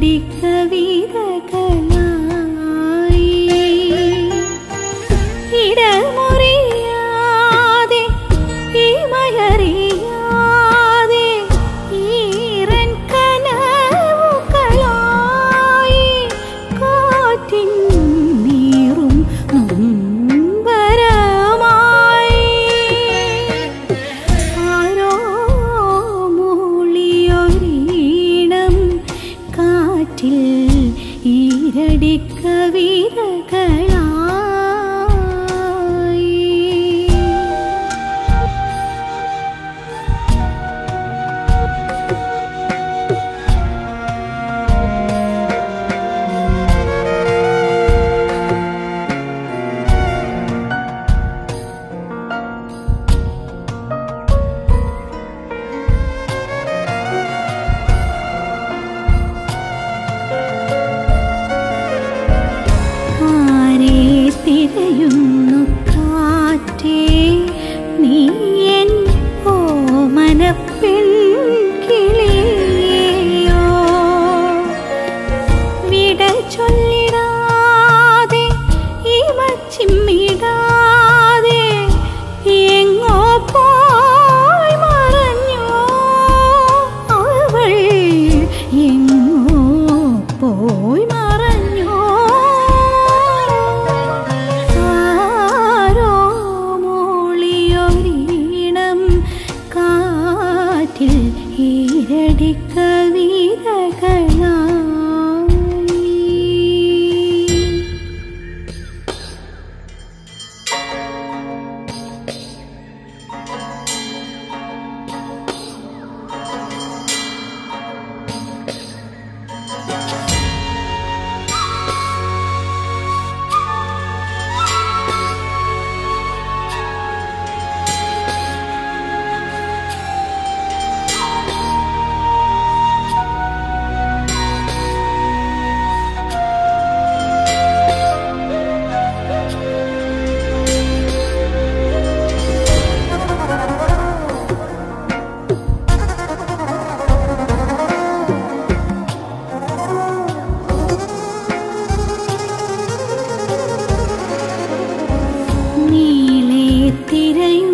sedikit. കാറ്റിൽ ഈരടിക്കവിതകളായി നീ N ഓ കിളിയോ 你的。